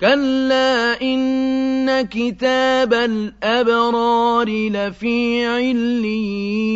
كَلَّا إِنَّ كِتَابَ الْأَبْرَارِ لَفِي عِلِّيِّينَ